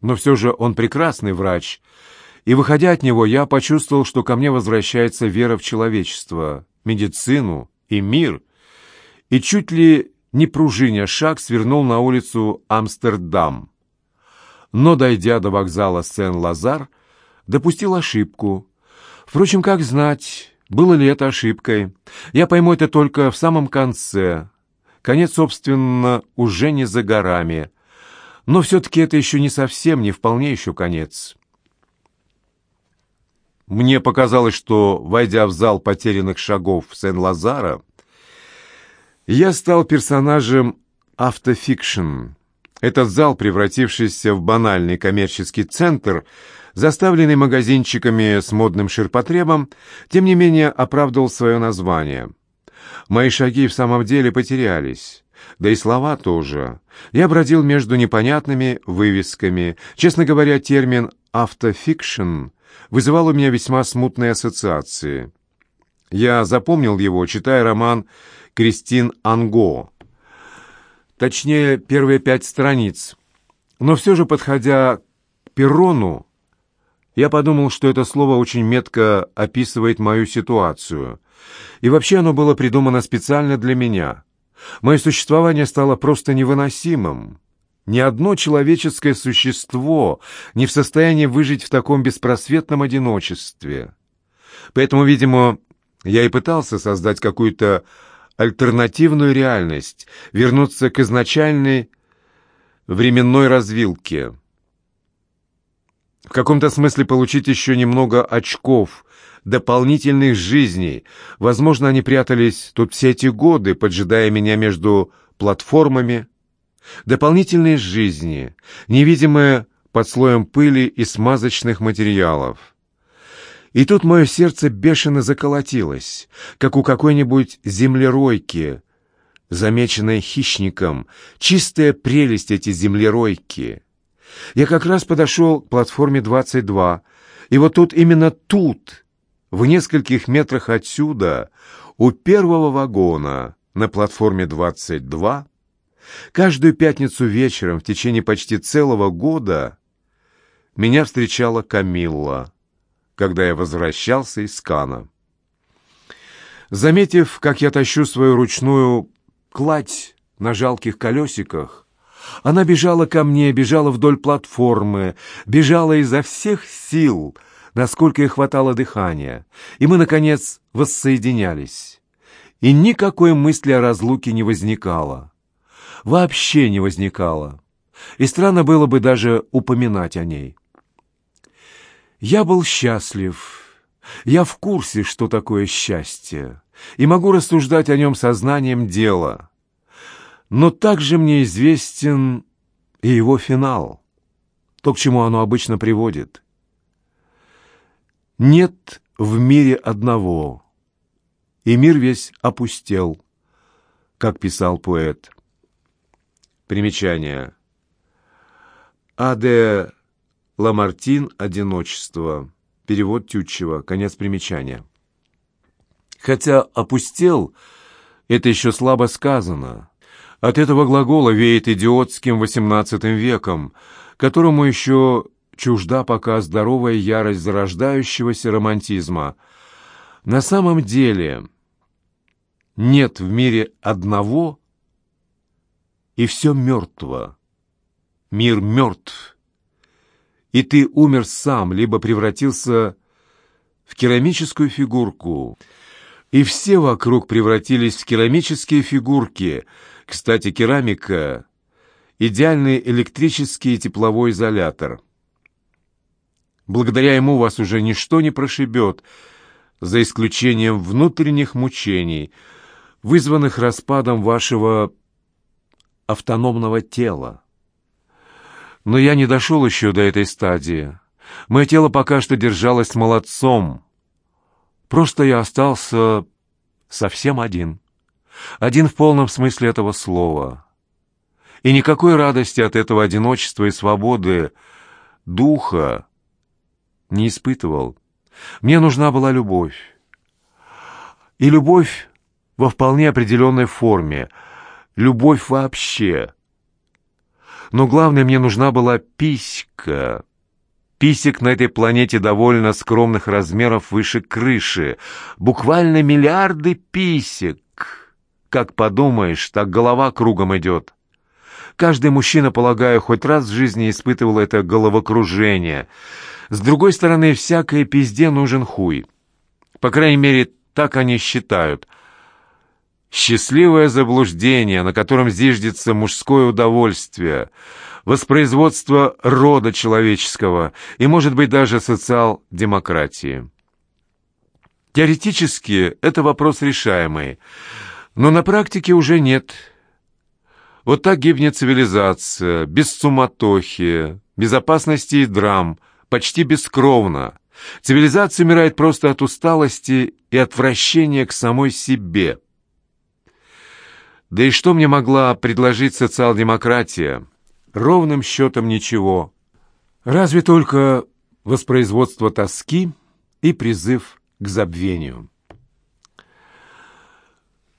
но все же он прекрасный врач, и, выходя от него, я почувствовал, что ко мне возвращается вера в человечество, медицину и мир, и чуть ли не пружиня шаг свернул на улицу Амстердам. Но, дойдя до вокзала Сен-Лазар, допустил ошибку. Впрочем, как знать, было ли это ошибкой. Я пойму это только в самом конце. Конец, собственно, уже не за горами. Но все-таки это еще не совсем, не вполне еще конец. Мне показалось, что, войдя в зал потерянных шагов Сен-Лазара, я стал персонажем автофикшн. Этот зал, превратившийся в банальный коммерческий центр, заставленный магазинчиками с модным ширпотребом, тем не менее оправдывал свое название. Мои шаги в самом деле потерялись. Да и слова тоже. Я бродил между непонятными вывесками. Честно говоря, термин «автофикшн» вызывал у меня весьма смутные ассоциации. Я запомнил его, читая роман «Кристин Анго». Точнее, первые пять страниц. Но все же, подходя к перрону, я подумал, что это слово очень метко описывает мою ситуацию. И вообще оно было придумано специально для меня. Мое существование стало просто невыносимым. Ни одно человеческое существо не в состоянии выжить в таком беспросветном одиночестве. Поэтому, видимо, я и пытался создать какую-то альтернативную реальность, вернуться к изначальной временной развилке. В каком-то смысле получить еще немного очков, дополнительных жизней. Возможно, они прятались тут все эти годы, поджидая меня между платформами, Дополнительные жизни, невидимые под слоем пыли и смазочных материалов. И тут мое сердце бешено заколотилось, как у какой-нибудь землеройки, замеченной хищником. Чистая прелесть эти землеройки. Я как раз подошел к платформе 22, и вот тут, именно тут, в нескольких метрах отсюда, у первого вагона на платформе 22, Каждую пятницу вечером в течение почти целого года меня встречала Камилла, когда я возвращался из Кана. Заметив, как я тащу свою ручную кладь на жалких колесиках, она бежала ко мне, бежала вдоль платформы, бежала изо всех сил, насколько ей хватало дыхания, и мы, наконец, воссоединялись. И никакой мысли о разлуке не возникало вообще не возникало, и странно было бы даже упоминать о ней. Я был счастлив, я в курсе, что такое счастье, и могу рассуждать о нем сознанием дела. Но также мне известен и его финал, то, к чему оно обычно приводит. Нет в мире одного, и мир весь опустел, как писал поэт. Примечание. А.Д. Ламартин «Одиночество». Перевод Тютчева. Конец примечания. Хотя «опустел» — это еще слабо сказано. От этого глагола веет идиотским XVIII веком, которому еще чужда пока здоровая ярость зарождающегося романтизма. На самом деле нет в мире одного и все мертво. Мир мертв. И ты умер сам, либо превратился в керамическую фигурку. И все вокруг превратились в керамические фигурки. Кстати, керамика — идеальный электрический и тепловой изолятор. Благодаря ему вас уже ничто не прошибет, за исключением внутренних мучений, вызванных распадом вашего автономного тела. Но я не дошел еще до этой стадии. Мое тело пока что держалось молодцом. Просто я остался совсем один. Один в полном смысле этого слова. И никакой радости от этого одиночества и свободы духа не испытывал. Мне нужна была любовь. И любовь во вполне определенной форме — любовь вообще. Но главное, мне нужна была писька. Писек на этой планете довольно скромных размеров выше крыши. Буквально миллиарды писек. Как подумаешь, так голова кругом идет. Каждый мужчина, полагаю, хоть раз в жизни испытывал это головокружение. С другой стороны, всякой пизде нужен хуй. По крайней мере, так они считают. Счастливое заблуждение, на котором зиждется мужское удовольствие — воспроизводство рода человеческого и, может быть, даже социал-демократии. Теоретически это вопрос решаемый, но на практике уже нет. Вот так гибнет цивилизация, без суматохи, безопасности и драм, почти бескровно. Цивилизация умирает просто от усталости и отвращения к самой себе. Да и что мне могла предложить социал-демократия? ровным счетом ничего. Разве только воспроизводство тоски и призыв к забвению.